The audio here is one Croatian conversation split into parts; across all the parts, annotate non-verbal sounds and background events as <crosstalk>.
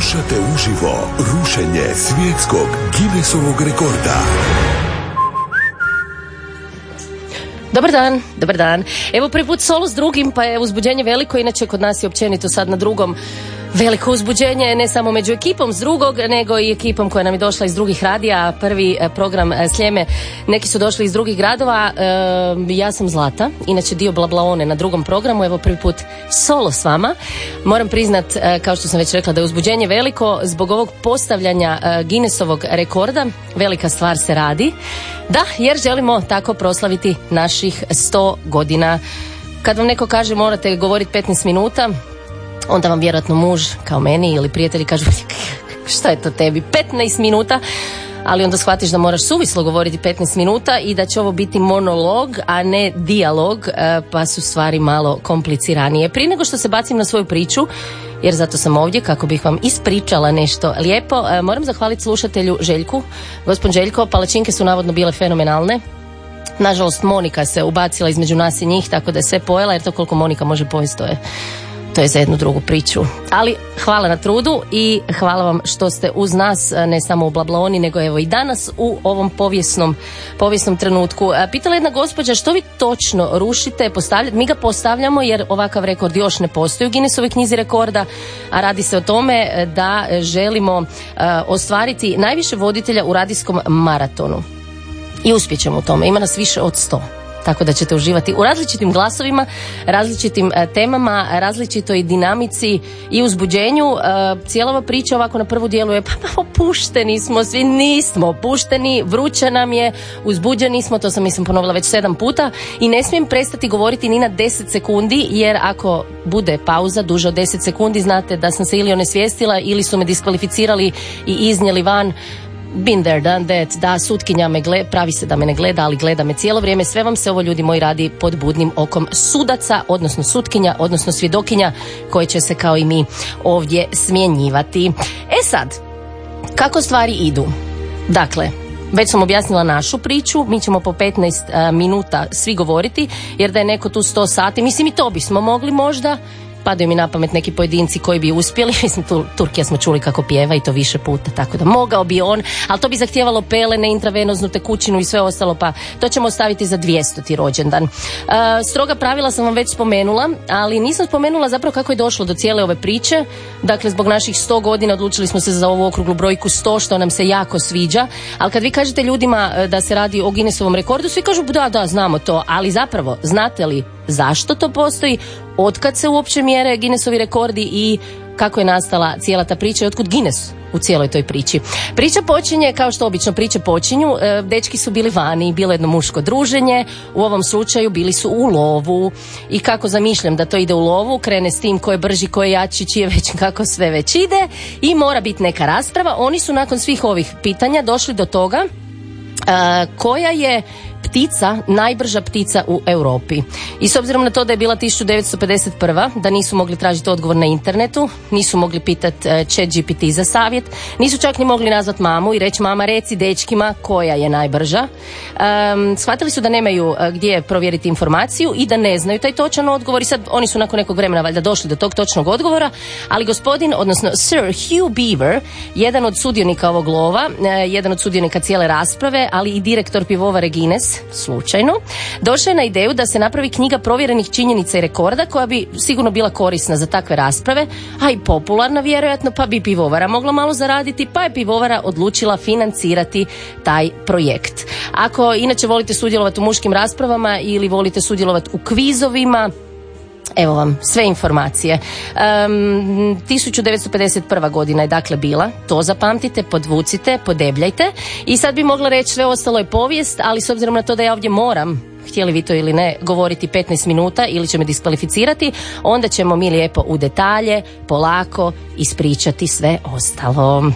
Slušate uživo rušenje svjetskog Guinnessovog rekorda. Dobar dan, dobar dan. Evo prvi put solo s drugim, pa je uzbuđenje veliko, inače kod nas je općenito sad na drugom Veliko uzbuđenje ne samo među ekipom s drugog, nego i ekipom koja nam je došla iz drugih radija. Prvi e, program e, Sljeme, neki su došli iz drugih gradova. E, ja sam Zlata, inače dio Blablaone na drugom programu. Evo prvi put solo s vama. Moram priznat, kao što sam već rekla, da je uzbuđenje veliko zbog ovog postavljanja Guinnessovog rekorda. Velika stvar se radi. Da, jer želimo tako proslaviti naših 100 godina. Kad vam neko kaže morate govoriti 15 minuta, onda vam vjerojatno muž kao meni ili prijatelji kažu šta je to tebi 15 minuta ali onda shvatiš da moraš suvislo govoriti 15 minuta i da će ovo biti monolog, a ne dijalog, e, pa su stvari malo kompliciranije. Prije nego što se bacim na svoju priču, jer zato sam ovdje kako bih vam ispričala nešto lijepo, e, moram zahvaliti slušatelju Željku. Gospod Željko, palačinke su navodno bile fenomenalne. Nažalost, Monika se ubacila između nas i njih, tako da je sve pojela, jer to koliko Monika može pojesti, to je to je za jednu drugu priču. Ali hvala na trudu i hvala vam što ste uz nas ne samo u Blablaoni nego evo i danas u ovom povijesnom, povijesnom trenutku. Pitala jedna gospođa što vi točno rušite, postavljate? Mi ga postavljamo jer ovakav rekord još ne postoji u Guinnessovoj knjizi rekorda, a radi se o tome da želimo ostvariti najviše voditelja u radijskom maratonu. I uspjećemo u tome. Ima nas više od sto tako da ćete uživati u različitim glasovima, različitim e, temama, različitoj dinamici i uzbuđenju. E, cijela ova priča ovako na prvu dijelu je pa, pa opušteni smo, svi nismo opušteni, vruće nam je, uzbuđeni smo, to sam mislim ponovila već sedam puta i ne smijem prestati govoriti ni na deset sekundi jer ako bude pauza duže od deset sekundi znate da sam se ili onesvijestila ili su me diskvalificirali i iznijeli van been there, done that, da sutkinja me gleda, pravi se da me ne gleda, ali gleda me cijelo vrijeme. Sve vam se ovo ljudi moji radi pod budnim okom sudaca, odnosno sutkinja, odnosno svjedokinja koje će se kao i mi ovdje smjenjivati. E sad, kako stvari idu? Dakle, već sam objasnila našu priču, mi ćemo po 15 minuta svi govoriti, jer da je neko tu 100 sati, mislim i to bismo mogli možda, padaju mi na pamet neki pojedinci koji bi uspjeli, <laughs> mislim tu, Turkija smo čuli kako pjeva i to više puta, tako da mogao bi on, ali to bi zahtijevalo pelene, intravenoznu tekućinu i sve ostalo, pa to ćemo ostaviti za 200. rođendan. Uh, stroga pravila sam vam već spomenula, ali nisam spomenula zapravo kako je došlo do cijele ove priče, dakle zbog naših 100 godina odlučili smo se za ovu okruglu brojku 100, što nam se jako sviđa, ali kad vi kažete ljudima uh, da se radi o Guinnessovom rekordu, svi kažu da, da, znamo to, ali zapravo, znate li zašto to postoji, otkad se uopće mjere Guinnessovi rekordi i kako je nastala cijela ta priča i otkud Guinness u cijeloj toj priči. Priča počinje kao što obično priče počinju, e, dečki su bili vani, bilo jedno muško druženje, u ovom slučaju bili su u lovu i kako zamišljam da to ide u lovu, krene s tim ko je brži, ko je jači, čije već <laughs> kako sve već ide i mora biti neka rasprava. Oni su nakon svih ovih pitanja došli do toga e, koja je ptica, najbrža ptica u Europi. I s obzirom na to da je bila 1951. da nisu mogli tražiti odgovor na internetu, nisu mogli pitati e, chat GPT za savjet, nisu čak ni mogli nazvat mamu i reći mama reci dečkima koja je najbrža. Um, shvatili su da nemaju e, gdje provjeriti informaciju i da ne znaju taj točan odgovor i sad oni su nakon nekog vremena valjda došli do tog točnog odgovora, ali gospodin, odnosno Sir Hugh Beaver, jedan od sudionika ovog lova, e, jedan od sudionika cijele rasprave, ali i direktor pivovare Guinness, slučajno, došao je na ideju da se napravi knjiga provjerenih činjenica i rekorda koja bi sigurno bila korisna za takve rasprave, a i popularna vjerojatno, pa bi pivovara mogla malo zaraditi, pa je pivovara odlučila financirati taj projekt. Ako inače volite sudjelovati u muškim raspravama ili volite sudjelovati u kvizovima, Evo vam sve informacije. Um, 1951. godina je dakle bila, to zapamtite, podvucite, podebljajte i sad bi mogla reći sve ostalo je povijest, ali s obzirom na to da ja ovdje moram htjeli vi to ili ne, govoriti 15 minuta ili će me diskvalificirati, onda ćemo mi lijepo u detalje, polako ispričati sve ostalo.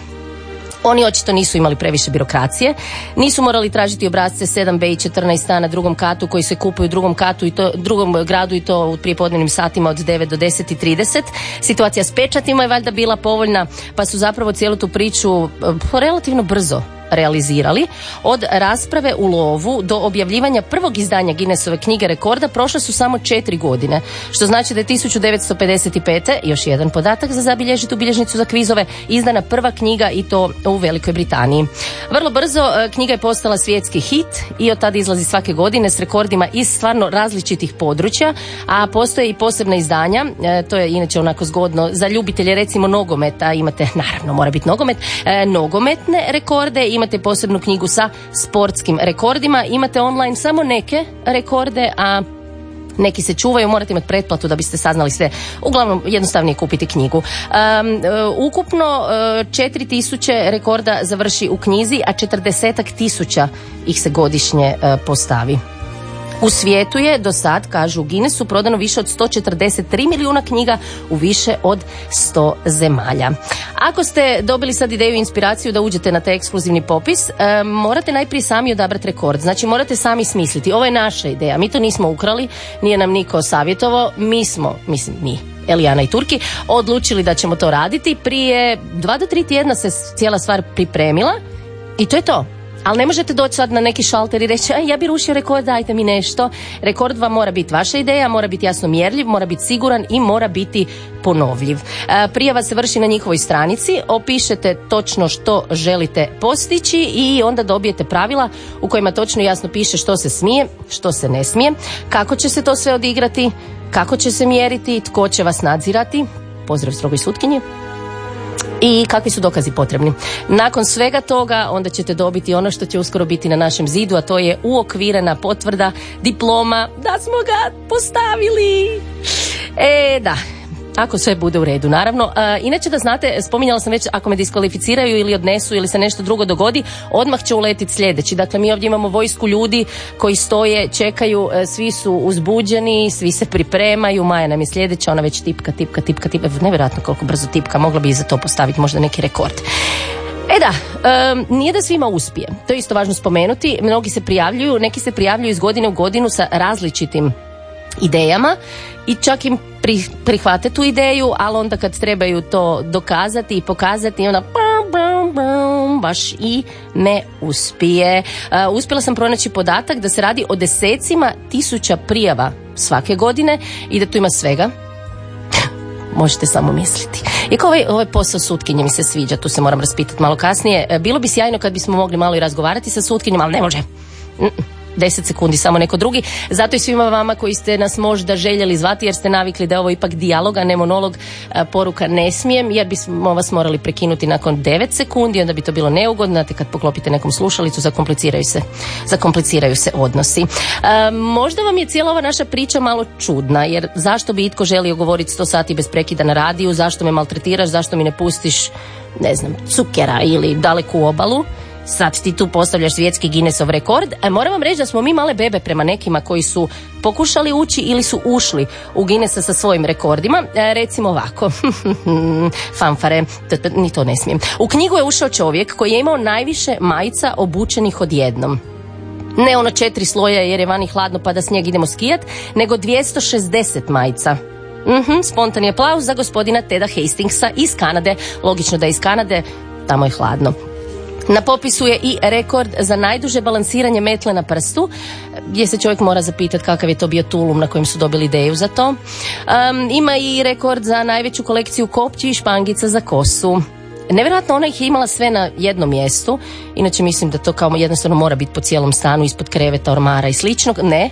Oni očito nisu imali previše birokracije, nisu morali tražiti obrazce 7B i 14A na drugom katu koji se kupuju u drugom katu i to drugom gradu i to u prijepodnevnim satima od 9 do 10 i 30. Situacija s pečatima je valjda bila povoljna, pa su zapravo cijelu tu priču eh, relativno brzo realizirali. Od rasprave u lovu do objavljivanja prvog izdanja Guinnessove knjige rekorda prošle su samo četiri godine, što znači da je 1955. još jedan podatak za zabilježiti u bilježnicu za kvizove, izdana prva knjiga i to u Velikoj Britaniji. Vrlo brzo e, knjiga je postala svjetski hit i od tada izlazi svake godine s rekordima iz stvarno različitih područja, a postoje i posebna izdanja, e, to je inače onako zgodno za ljubitelje recimo nogometa, imate naravno mora biti nogomet, e, nogometne rekorde, imate posebnu knjigu sa sportskim rekordima, imate online samo neke rekorde, a neki se čuvaju, morate imati pretplatu da biste saznali sve. Uglavnom, jednostavnije kupiti knjigu. Um, ukupno uh, 4000 rekorda završi u knjizi, a 40 tisuća ih se godišnje uh, postavi. U svijetu je do sad, kažu u Guinnessu, prodano više od 143 milijuna knjiga u više od 100 zemalja. Ako ste dobili sad ideju i inspiraciju da uđete na taj ekskluzivni popis, e, morate najprije sami odabrati rekord. Znači morate sami smisliti. Ovo je naša ideja. Mi to nismo ukrali, nije nam niko savjetovao. Mi smo, mislim mi, Elijana i Turki, odlučili da ćemo to raditi. Prije dva do tri tjedna se cijela stvar pripremila i to je to. Ali ne možete doći sad na neki šalter i reći, ja bi rušio rekord, dajte mi nešto. Rekord vam mora biti vaša ideja, mora biti jasno mjerljiv, mora biti siguran i mora biti ponovljiv. E, prijava se vrši na njihovoj stranici, opišete točno što želite postići i onda dobijete pravila u kojima točno jasno piše što se smije, što se ne smije, kako će se to sve odigrati, kako će se mjeriti, tko će vas nadzirati. Pozdrav strogoj sutkinji i kakvi su dokazi potrebni. Nakon svega toga onda ćete dobiti ono što će uskoro biti na našem zidu, a to je uokvirena potvrda diploma da smo ga postavili. E, da, ako sve bude u redu, naravno. E, inače da znate, spominjala sam već, ako me diskvalificiraju ili odnesu ili se nešto drugo dogodi, odmah će uletiti sljedeći. Dakle, mi ovdje imamo vojsku ljudi koji stoje, čekaju, e, svi su uzbuđeni, svi se pripremaju, Maja nam je sljedeća, ona već tipka, tipka, tipka, tipka, nevjerojatno koliko brzo tipka, mogla bi i za to postaviti možda neki rekord. E da, nije da svima uspije. To je isto važno spomenuti. Mnogi se prijavljuju, neki se prijavljuju iz godine u godinu sa različitim idejama i čak im prihvate tu ideju, ali onda kad trebaju to dokazati i pokazati, onda baš i ne uspije. Uh, uspjela sam pronaći podatak da se radi o desecima tisuća prijava svake godine i da tu ima svega. <laughs> Možete samo misliti. Iako ovaj, ovaj posao sutkinje mi se sviđa, tu se moram raspitati malo kasnije. E, bilo bi sjajno kad bismo mogli malo i razgovarati sa sutkinjom, ali ne može. 10 sekundi samo neko drugi. Zato i svima vama koji ste nas možda željeli zvati jer ste navikli da je ovo ipak dijalog, a ne monolog, poruka ne smijem jer bismo vas morali prekinuti nakon 9 sekundi, onda bi to bilo neugodno, znate kad poklopite nekom slušalicu, zakompliciraju se, zakompliciraju se odnosi. možda vam je cijela ova naša priča malo čudna, jer zašto bi itko želio govoriti 100 sati bez prekida na radiju, zašto me maltretiraš, zašto mi ne pustiš ne znam, cukera ili daleku obalu sad ti tu postavljaš svjetski Guinnessov rekord. E, moram vam reći da smo mi male bebe prema nekima koji su pokušali ući ili su ušli u Guinnessa sa svojim rekordima. E, recimo ovako, <laughs> fanfare, ni to ne smijem. U knjigu je ušao čovjek koji je imao najviše majica obučenih odjednom. Ne ono četiri sloja jer je vani hladno pa da snijeg idemo skijat, nego 260 majica. Mhm, spontani aplauz za gospodina Teda Hastingsa iz Kanade. Logično da je iz Kanade, tamo je hladno. Na popisu je i rekord za najduže balansiranje metle na prstu, gdje se čovjek mora zapitati kakav je to bio tulum na kojem su dobili ideju za to. ima i rekord za najveću kolekciju kopći i špangica za kosu. Nevjerojatno ona ih je imala sve na jednom mjestu, inače mislim da to kao jednostavno mora biti po cijelom stanu, ispod kreveta, ormara i sličnog. Ne,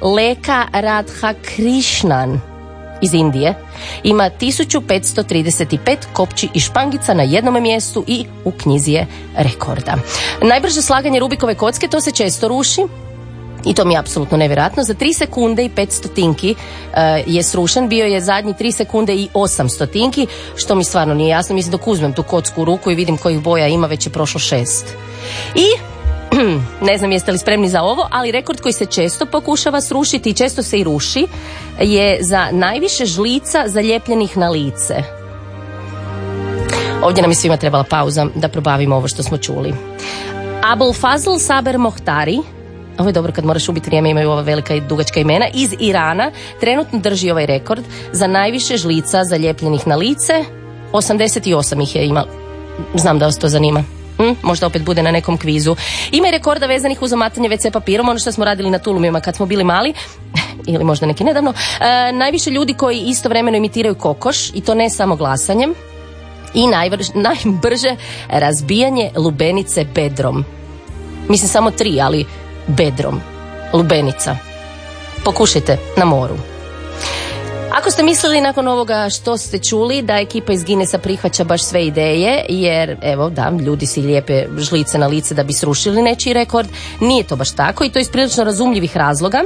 Leka Radha Krishnan iz Indije ima 1535 kopći i špangica na jednom mjestu i u knjizi je rekorda. Najbrže slaganje Rubikove kocke to se često ruši, i to mi je apsolutno nevjerojatno. Za 3 sekunde i 500 tinki uh, je srušen, bio je zadnji 3 sekunde i 800 tinki, što mi stvarno nije jasno. Mislim dok uzmem tu kocku u ruku i vidim kojih boja ima, već je prošlo šest. I ne znam jeste li spremni za ovo, ali rekord koji se često pokušava srušiti i često se i ruši je za najviše žlica zaljepljenih na lice. Ovdje nam je svima trebala pauza da probavimo ovo što smo čuli. Abul Fazl Saber Mohtari, ovo je dobro kad moraš ubiti vrijeme, imaju ova velika i dugačka imena, iz Irana trenutno drži ovaj rekord za najviše žlica zaljepljenih na lice. 88 ih je imao. Znam da vas to zanima. Hm, možda opet bude na nekom kvizu. Ima i rekorda vezanih uz omatanje WC papirom, ono što smo radili na tulumima kad smo bili mali, <laughs> ili možda neki nedavno. E, najviše ljudi koji istovremeno imitiraju kokoš i to ne samo glasanjem i najvrž, najbrže razbijanje lubenice bedrom. Mislim samo tri, ali bedrom. Lubenica. Pokušajte na moru. Ako ste mislili nakon ovoga što ste čuli da ekipa iz Ginesa prihvaća baš sve ideje, jer evo da, ljudi si lijepe žlice na lice da bi srušili nečiji rekord, nije to baš tako i to iz prilično razumljivih razloga.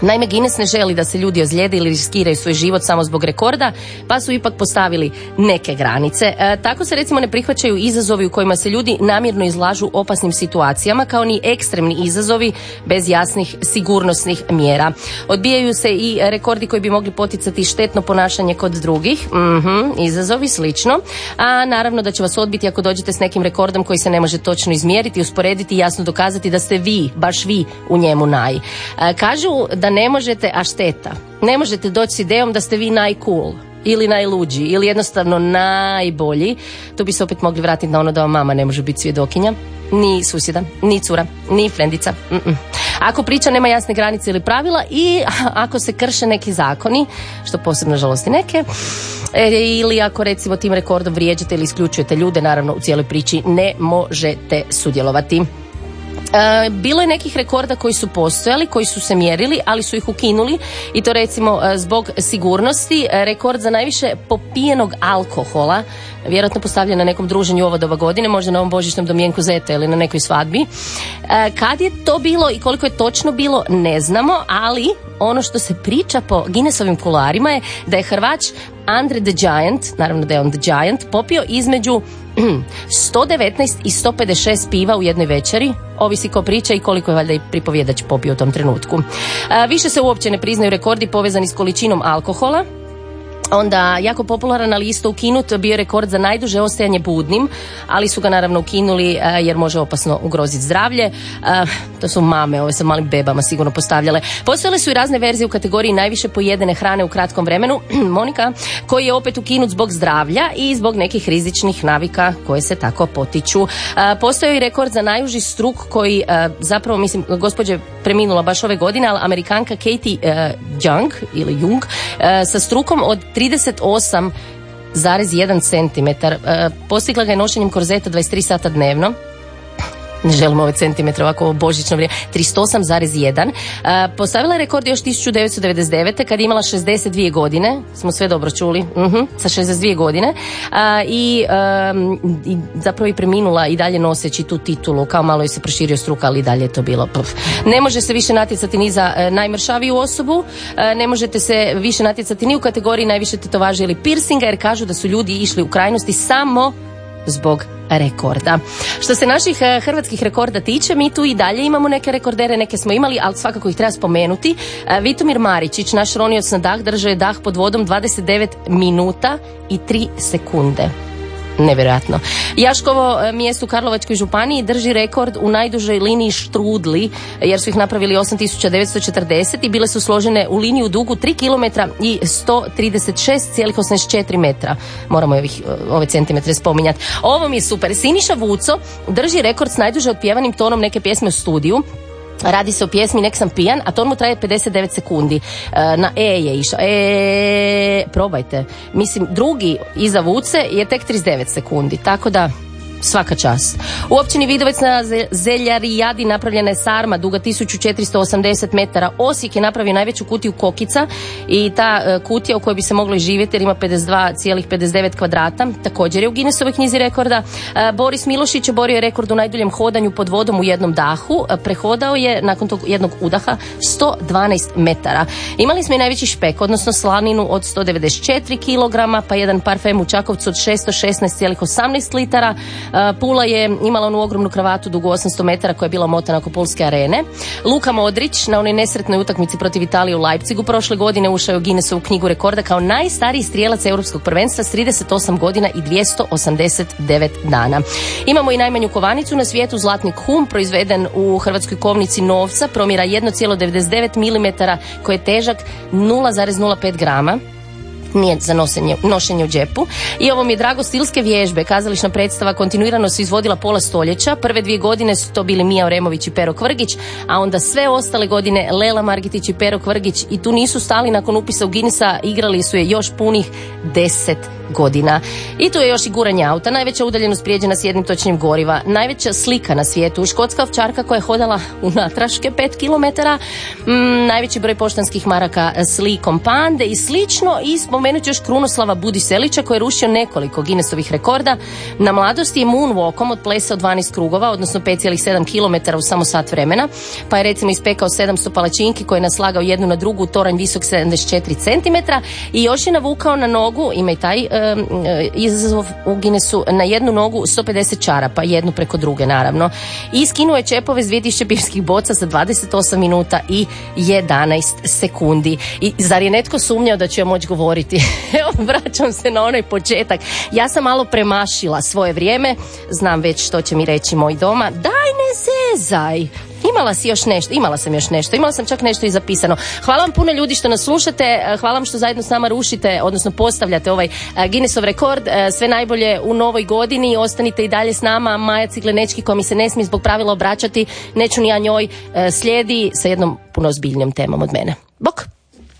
Naime, Guinness ne želi da se ljudi ozlijede ili riskiraju svoj život samo zbog rekorda, pa su ipak postavili neke granice. E, tako se recimo ne prihvaćaju izazovi u kojima se ljudi namjerno izlažu opasnim situacijama, kao ni ekstremni izazovi bez jasnih sigurnosnih mjera. Odbijaju se i rekordi koji bi mogli poticati štetno ponašanje kod drugih, mhm, izazovi slično, a naravno da će vas odbiti ako dođete s nekim rekordom koji se ne može točno izmjeriti, usporediti i jasno dokazati da ste vi, baš vi u njemu naj. E, kažu da ne možete, a šteta, ne možete doći s idejom da ste vi najcool ili najluđi ili jednostavno najbolji, tu bi se opet mogli vratiti na ono da vam mama ne može biti svjedokinja, ni susjeda, ni cura, ni frendica. Ako priča nema jasne granice ili pravila i <laughs> ako se krše neki zakoni, što posebno žalosti neke, e, ili ako recimo tim rekordom vrijeđate ili isključujete ljude, naravno u cijeloj priči ne možete sudjelovati. E, bilo je nekih rekorda koji su postojali, koji su se mjerili, ali su ih ukinuli i to recimo e, zbog sigurnosti. Rekord za najviše popijenog alkohola, vjerojatno postavljen na nekom druženju ovo doba godine, možda na ovom božićnom domjenku zeta ili na nekoj svadbi. Kad je to bilo i koliko je točno bilo, ne znamo, ali ono što se priča po Guinnessovim kularima je da je Hrvač Andre the Giant, naravno da je on the Giant, popio između <clears throat> 119 i 156 piva u jednoj večeri, ovisi ko priča i koliko je valjda i pripovjedač popio u tom trenutku. više se uopće ne priznaju rekordi povezani s količinom alkohola, Onda jako popularan ali isto ukinut bio rekord za najduže ostajanje budnim, ali su ga naravno ukinuli e, jer može opasno ugroziti zdravlje. E, to su mame, ove sa malim bebama sigurno postavljale. Postojale su i razne verzije u kategoriji najviše pojedene hrane u kratkom vremenu. <clears throat> Monika, koji je opet ukinut zbog zdravlja i zbog nekih rizičnih navika koje se tako potiču. E, Postoji i rekord za najuži struk koji zapravo, mislim, gospođa preminula baš ove godine, ali amerikanka Katie Young ili Jung sa strukom od 38,1 cm. Postigla ga je nošenjem korzeta 23 sata dnevno ne želimo ove centimetre ovako božično vrijeme, 38,1. Postavila je rekord još 1999. kad je imala 62 godine, smo sve dobro čuli, uh sa 62 godine i, i zapravo i preminula i dalje noseći tu titulu, kao malo je se proširio struka, ali i dalje je to bilo. Pf. Ne može se više natjecati ni za e, najmršaviju osobu, e, ne možete se više natjecati ni u kategoriji najviše tetovaže ili piercinga, jer kažu da su ljudi išli u krajnosti samo zbog rekorda. Što se naših eh, hrvatskih rekorda tiče, mi tu i dalje imamo neke rekordere, neke smo imali, ali svakako ih treba spomenuti. Eh, Vitomir Maričić, naš ronioc na dah, držao je dah pod vodom 29 minuta i 3 sekunde nevjerojatno. Jaškovo e, mjesto u Karlovačkoj županiji drži rekord u najdužoj liniji štrudli, jer su ih napravili 8940 i bile su složene u liniju dugu 3 km i 136,84 metra. Moramo ovih, e, ove centimetre spominjati. Ovo mi je super. Siniša Vuco drži rekord s najduže otpjevanim tonom neke pjesme u studiju. Radi se o pjesmi Nek sam pijan, a to mu traje 59 sekundi. E, na E je išao. E, probajte. Mislim, drugi iza Vuce je tek 39 sekundi. Tako da, svaka čast. U općini Vidovec na Zeljarijadi napravljena je sarma duga 1480 metara. Osijek je napravio najveću kutiju kokica i ta e, kutija u kojoj bi se moglo živjeti jer ima 52,59 kvadrata. Također je u Guinnessovoj knjizi rekorda. E, Boris Milošić je borio rekord u najduljem hodanju pod vodom u jednom dahu. E, prehodao je nakon tog jednog udaha 112 metara. Imali smo i najveći špek, odnosno slaninu od 194 kg, pa jedan parfem u Čakovcu od 616,18 litara, Pula je imala onu ogromnu kravatu dugu 800 metara koja je bila motana oko Pulske arene. Luka Modrić na onoj nesretnoj utakmici protiv Italije u Leipzigu prošle godine ušao je u Guinnessovu knjigu rekorda kao najstariji strijelac europskog prvenstva s 38 godina i 289 dana. Imamo i najmanju kovanicu na svijetu, zlatni hum, proizveden u hrvatskoj kovnici novca, promjera 1,99 mm koji je težak 0,05 grama nije za nosenje, nošenje u džepu. I ovo mi je drago stilske vježbe. Kazališna predstava kontinuirano se izvodila pola stoljeća. Prve dvije godine su to bili Mija Oremović i Pero Kvrgić, a onda sve ostale godine Lela Margitić i Pero Kvrgić i tu nisu stali nakon upisa u Guinnessa, igrali su je još punih deset godina. I tu je još i guranje auta, najveća udaljenost prijeđena s jednim točnim goriva, najveća slika na svijetu, škotska ovčarka koja je hodala u natraške 5 km, mm, najveći broj poštanskih maraka s likom pande. I slično i spomenuti još Krunoslava Budiselića koji je rušio nekoliko Guinnessovih rekorda. Na mladosti je moonwalkom od plesa od 12 krugova, odnosno 5,7 km u samo sat vremena, pa je recimo ispekao 700 palačinki koje je naslagao jednu na drugu toranj visok 74 cm i još je navukao na nogu, ima i taj izazov u Guinnessu na jednu nogu 150 čarapa, jednu preko druge naravno. I skinuo je čepove s 2000 pivskih boca za 28 minuta i 11 sekundi. I zar je netko sumnjao da ću ja moći govoriti? <laughs> Evo, vraćam se na onaj početak. Ja sam malo premašila svoje vrijeme, znam već što će mi reći moj doma. Daj ne zezaj, Imala si još nešto, imala sam još nešto, imala sam čak nešto i zapisano. Hvala vam puno ljudi što nas slušate, e, hvala vam što zajedno s nama rušite, odnosno postavljate ovaj e, Guinnessov rekord. E, sve najbolje u novoj godini, ostanite i dalje s nama. Maja Ciklenečki koja mi se ne smije zbog pravila obraćati, neću ni ja njoj, slijedi sa jednom puno ozbiljnijom temom od mene. Bok!